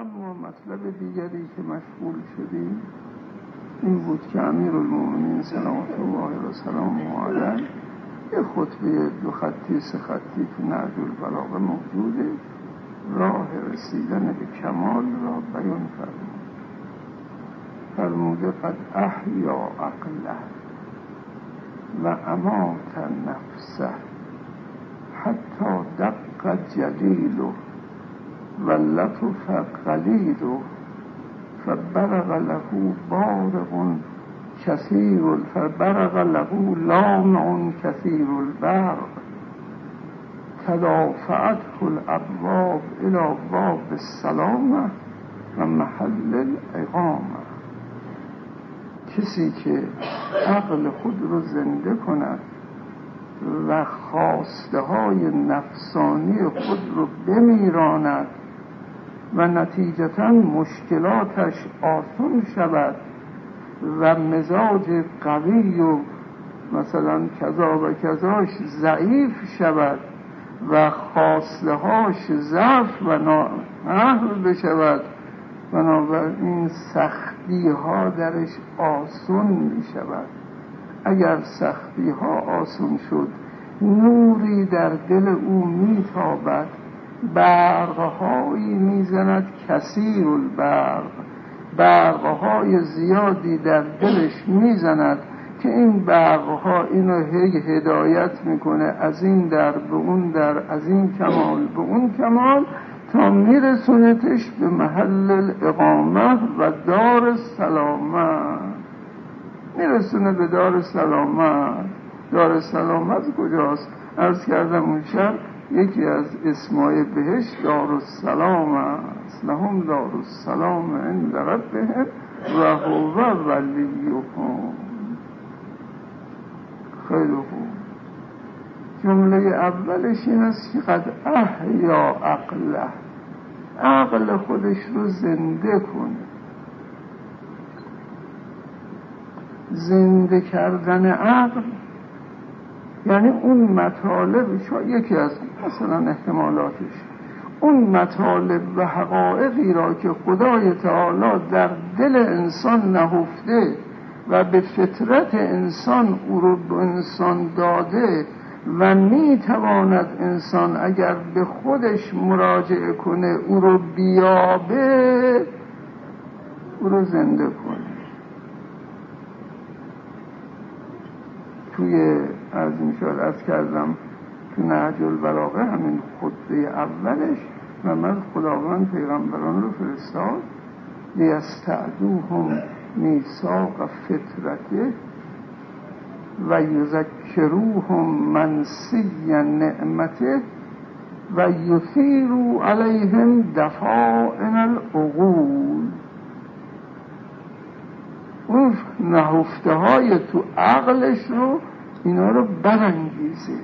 اما مطلب دیگری که مشغول شدیم این بود که امیر المومنین سلامت الله و سلام علیه یه خطبه دو خطی سه خطی تو نهج موجوده. راه رسیدن به کمال را بیان فرمود. فرموده قد احیا عقله و امات نفسه حتی دق جلیله و لطف قلیله فبرغ له بارغ كثير فبرغ له لامع كثير البرق تدافعته الابواب الى باب السلامه و محل الاقامه کسی که عقل خود رو زنده کند و خواسته های نفسانی خود رو بمیراند و نتیجتا مشکلاتش آسون شود و مزاج قوی و مثلا کذا و کذاش ضعیف شود و خاصلهاش ضعف و ناهل بشود. بنابراین سختی ها درش آسون می شود اگر سختی ها آسون شد نوری در دل او می تابد برقهایی می‌زند کثیر البرق برقهای زیادی در دلش می‌زند که این برقها اینو هی هدایت می‌کنه از این در به اون در از این کمال به اون کمال تا میرسونتش به محل الاقامه و دار سلامت. میرسونه به دار سلامت. دار سلامت کجاست؟ ارز کردم اون شب یکی از اسمای بهش دار السلام است. لهم دار السلام عند ربهم و هو خیلی خوب. جمله اولش این است که قد احیا عقله. عقل خودش رو زنده کنه. زنده کردن عقل یعنی اون مطالب یکی از مثلا احتمالاتش. اون مطالب و حقایقی را که خدای تعالی در دل انسان نهفته و به فطرت انسان او رو به انسان داده و می تواند انسان اگر به خودش مراجعه کنه او رو بیابه او رو زنده کنه. توی از این از کردم تو نهج البلاغه همین خطبه اولش و من خداوند پیغمبران رو فرستاد لیستعدوهم میثاق فطرته و یذکروهم منسی نعمته و یثیرو علیهم دفائن العقول. اون نهفته های تو عقلش رو اینا رو برانگیزه.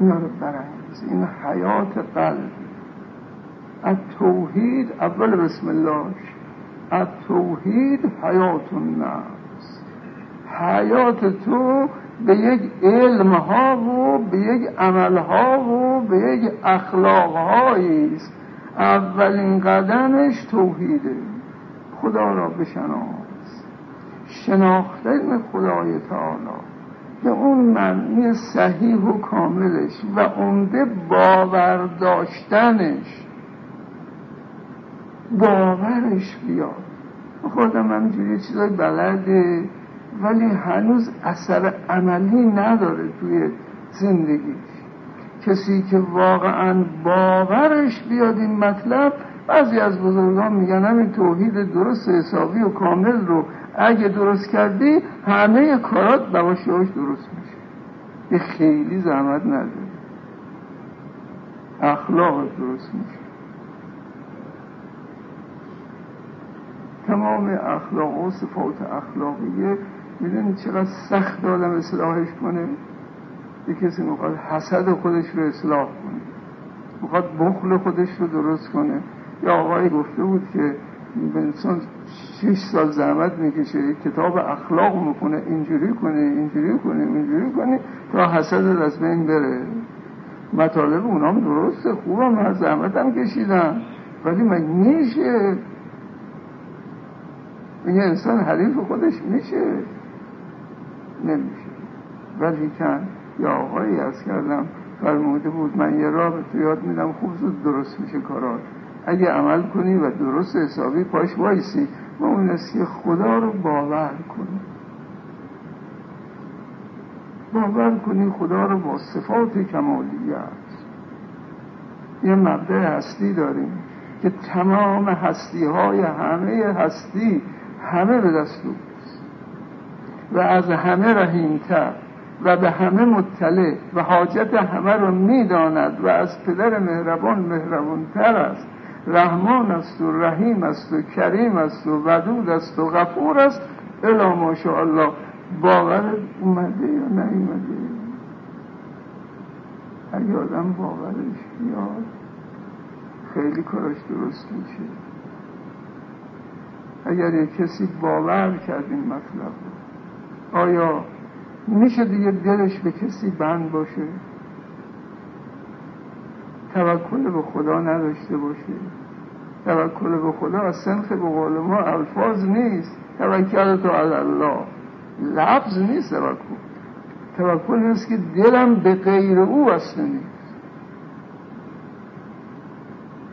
اینا رو برانگیزه. این حیات قلب. از توحید اول بسم الله. از توحید حیات النفس. حیات تو به یک علم ها و به یک عمل ها و به یک اخلاق است. اولین قدمش توحیده. خدا را بشناس شناختن خدای تعالی. که اون معنی صحیح و کاملش و عمده باور داشتنش. باورش بیاد. خودم همجوری چیزای بلده ولی هنوز اثر عملی نداره توی زندگی. کسی که واقعا باورش بیاد این مطلب بعضی از بزرگان میگن همین توحید درست حسابی و کامل رو اگه درست کردی همه کارات بواش درست میشه. یه خیلی زحمت نداره. اخلاق درست میشه. تمام اخلاق و صفات اخلاقیه. می‌دونی چقدر سخت آدم اصلاحش کنه؟ یه کسی می‌خواد حسد خودش رو اصلاح کنه. می‌خواد بخل خودش رو درست کنه. یا آقای گفته بود که به شش سال زحمت می‌کشه کتاب اخلاق می‌کنه اینجوری کنه اینجوری کنه اینجوری کنه تا حسد از بین بره. مطالب اونام درسته خوبم زحمت هم کشیدم ولی من میشه. این انسان حریف خودش میشه. نمیشه. ولی کن یا آقایی از کردم فرموده بود من یه راه تو یاد میدم خوب زود درست میشه کارات. اگه عمل کنی و درست حسابی پاش وایسی و اون است که خدا رو باور کنی. باور کنی خدا رو با صفات کمالیت. یه مبدع هستی داریم که تمام هستی های همه هستی همه به دست اوست و از همه رحیمتر و به همه مطلع و حاجت همه رو می‌داند و از پدر مهربان مهربانتر است. رحمان است و رحیم است و کریم است و ودود است و غفور است. الا ماشاءالله. باور اومده یا نیومده؟ اگه آدم باورش بیاد. خیلی کارش درست میشه. اگر یک کسی باور کرد این مطلب آیا میشه دیگه دلش به کسی بند باشه؟ توکل به خدا نداشته باشه؟ توکل به خدا از سنخ به قول ما الفاظ نیست. توکل تو الله. لفظ نیست توکل. توکل نیست که دلم به غیر او اصلا نیست.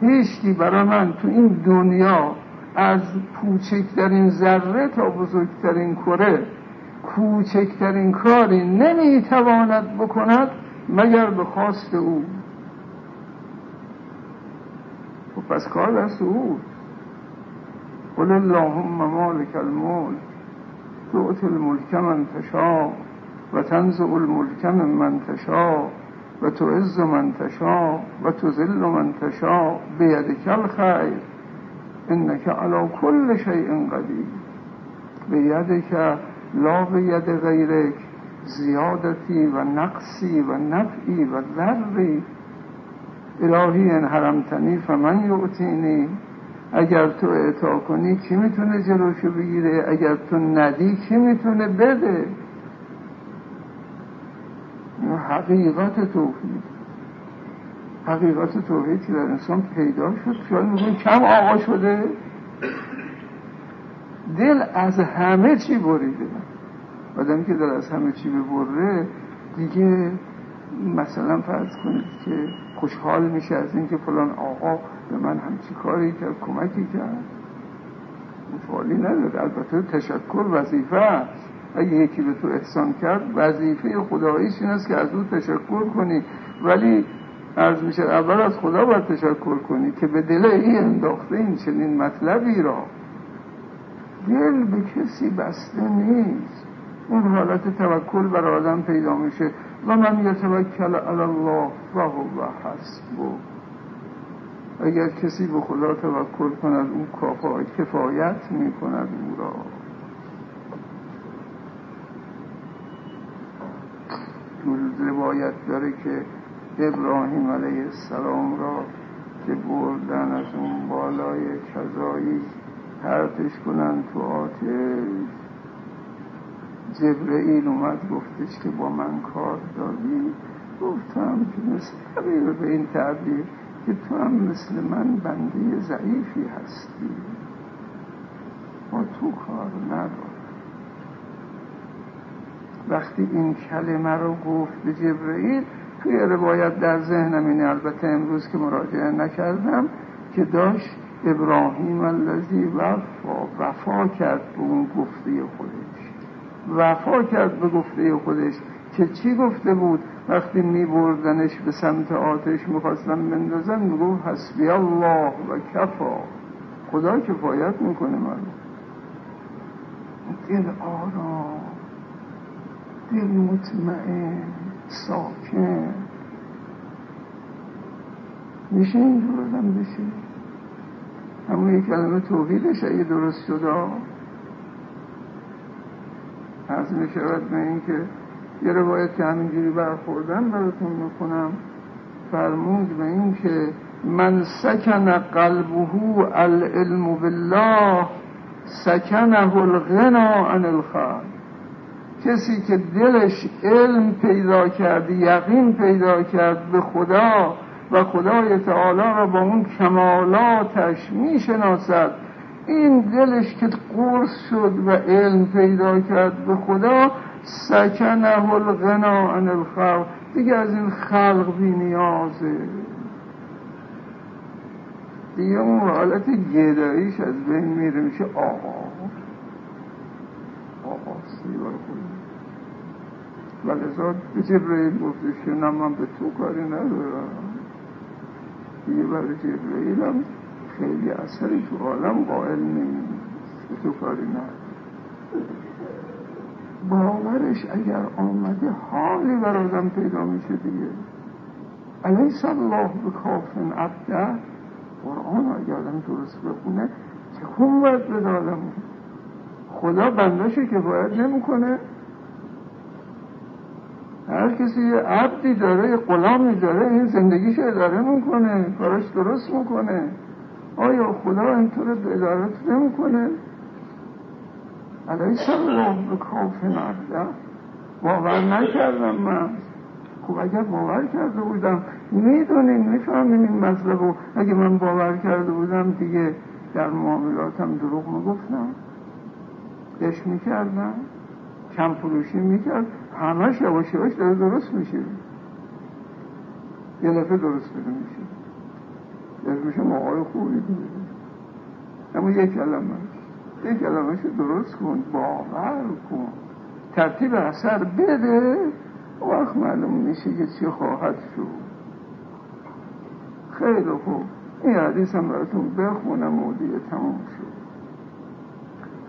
هیچی برای من تو این دنیا از کوچکترین ذره تا بزرگترین کره کوچکترین کاری نمی‌تواند بکند مگر به خواست او و خب پس کار دست او قل اللهم مالک الملک تؤت الملک من تشا و تنزع الملک من من تشا و تعز من تشا و تذل من تشا بیدک الخیر انک علی کل شیء قدیر. بیدک لا بید غیرک زیادتی و نقصی و نفعی و ذری الهی ان حرمتنی فمن یعطینی اگر تو اعطا کنی کی می‌تونه جلوشو بگیره؟ اگر تو ندی کی می‌تونه بده؟ حقیقت توحید. حقیقت توحید که در انسان پیدا شد. شاید میگن کم آقا شده. دل از همه چی بریده. آدمی که دل از همه چی ببره دیگه مثلا فرض کنید که خوشحال میشه از اینکه فلان آقا به من همچی کاری کرد کمکی کرد. فالی نداره. البته تشکر وظیفه است. اگه یکی به تو احسان کرد وظیفه خداییش این است که از او تشکر کنی. ولی عرض میشه اول از خدا باید تشکر کنی که به دل این انداخته این چنین مطلبی را. دل به کسی بسته نیست. اون حالت توکل بر آدم پیدا میشه. و من یتوکل علی الله و هو اگر کسی به خدا توکل کند اون کفایت می‌کند او را. روایت داره که ابراهیم علیه السلام را که بردن از اون بالای کذایی پرتش کنن تو آتش. جبرئیل اومد گفتش که با من کار داری؟ گفتم که مثل به این تعبیر که تو هم مثل من بنده ضعیفی هستی. با تو کار ندار وقتی این کلمه رو گفت به جبرئیل توی روایت در ذهنم اینه البته امروز که مراجعه نکردم که داشت ابراهیم الذی وفا وفا کرد به اون گفته خودش. وفا کرد به گفته خودش که چی گفته بود؟ وقتی می بردنش به سمت آتش می‌خواستن بندازن می‌گفت حسبی الله و کفا. خدا کفایت می‌کنه من دل آرام دل مطمئن ساکن. میشه این آدم بشه؟ همون یک کلمه توحیدش اگه درست شده از می شود به این که یه روایت که همینجوری برخوردن براتون می‌کنم فرمود به این که من سکن قلبه العلم بالله سکنه الغنا عن الخلق کسی که دلش علم پیدا کرد یقین پیدا کرد به خدا و خدای تعالی را با اون کمالاتش می‌شناسد این دلش که قرص شد و علم پیدا کرد به خدا سکنه الغنا عن الخلق. دیگه از این خلق بی نیازه. دیگه اون حالت گداییش از بین میره میشه آقا. آقا سیبار خود و لذا به جبرئیل گفتش که نه من به تو کاری ندارم. دیگه برای جبرئیل هم خیلی اثری تو عالم قائل نیست تو کاری ندارم باورش اگر آمده حالی بر آدم پیدا میشه دیگه. علیس الله به کافن عبده قرآن اگر آدم درست بخونه چه خون باید به آدم خدا بنداشو که باید نمی‌کنه. هر کسی یه عبدی داره یه غلامی داره این زندگیش اداره می‌کنه کارش درست می‌کنه. آیا خدا اینطور ادارت نمی‌کنه؟ علیه الله به کافی عبده باور نکردم من. خب اگر باور کرده بودم می‌دونین می‌فهمین این مطلب و اگه من باور کرده بودم دیگه در معاملاتم دروغ می‌گفتم. دش می‌کردم. کم فروشی می‌کرد. همش یواش یواش داره درست میشه. یه دفعه درست بده میشه. میشه آقای خوبی دیگه اما یک کلمه. یک کلمه درست کن. باور کن. ترتیب اثر بده. وقت معلوم میشه که چی خواهد شد. خیلی خوب. این حدیث هم براتون بخونم. و دیگه تمام شد.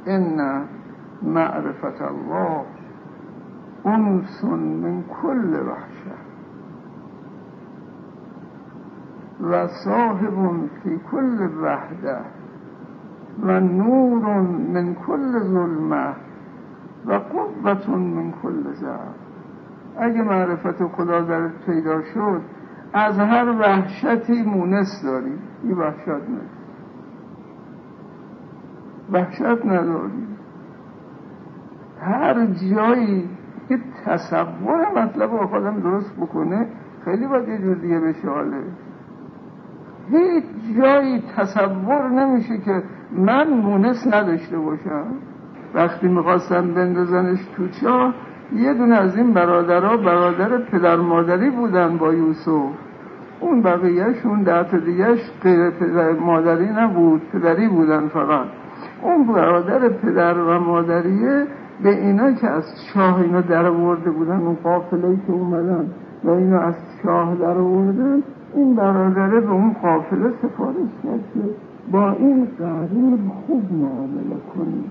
ان معرفت الله انس من کل وحشه. و صاحب فی کل وحده و نور من کل ظلمه و قوت من کل ضعف اگه معرفت خدا در پیدا شد از هر وحشتی مونس داری. این وحشت نیست وحشت نداری. هر جایی که تصور مطلب خودم درست بکنه خیلی باید یه جور دیگه بشه حاله. هیچ جایی تصور نمیشه که من مونس نداشته باشم. وقتی می‌خواستم بندازنش تو چاه یه دونه از این برادرها برادر پدر مادری بودن با یوسف. اون بقیهشون در تا دیگهش غیر پدر مادری نبود پدری بودن فقط. اون برادر پدر و مادریه به اینا که از شاه اینا در ورده بودن اون قافله که اومدن و اینا از شاه در آوردن این برادره به اون قافله سفارش کرد که با این غریب خوب معامله کنید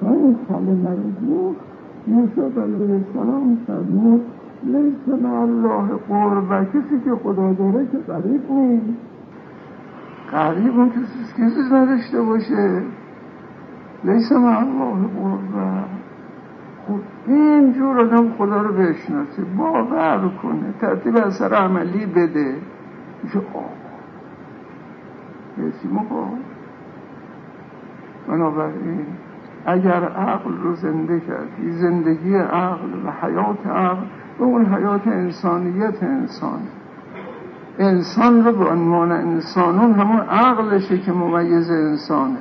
تا این کلمه رو گفت یوسف علیه السلام فرمود لیس مع الله قربه کسی که خدا داره که غریب نیست. غریب اون کسی کسی نداشته باشه. لیس مع الله قربه اینجور آدم خدا رو بشناسه. باور کنه. ترتیب اثر عملی بده. میشه آقا رسیم آقا بنابراین اگر عقل رو زنده کردی زندگی عقل و حیات عقل به اون حیات انسانیت انسان. انسان رو به عنوان انسانون همون عقلشه که ممیز انسانه.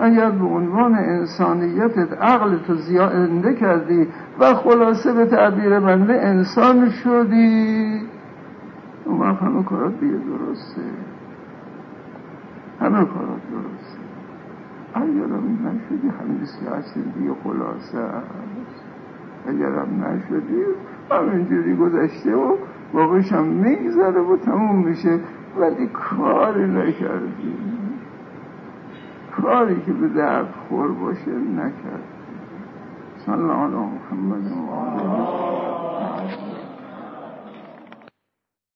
اگر به عنوان انسانیتت عقل تو زیاده کردی و خلاصه به تعبیر بنده انسان شدی اون همه کارات دیگه درسته. همه کارات درسته. اگرم نشدی همین سیاسی خلاصه اگرم نشدی همینجوری گذشته و باقیش هم میگذره و تموم میشه. ولی کاری نکردی. کاری که به درد خور باشه نکرد. صلی الله محمد و آله.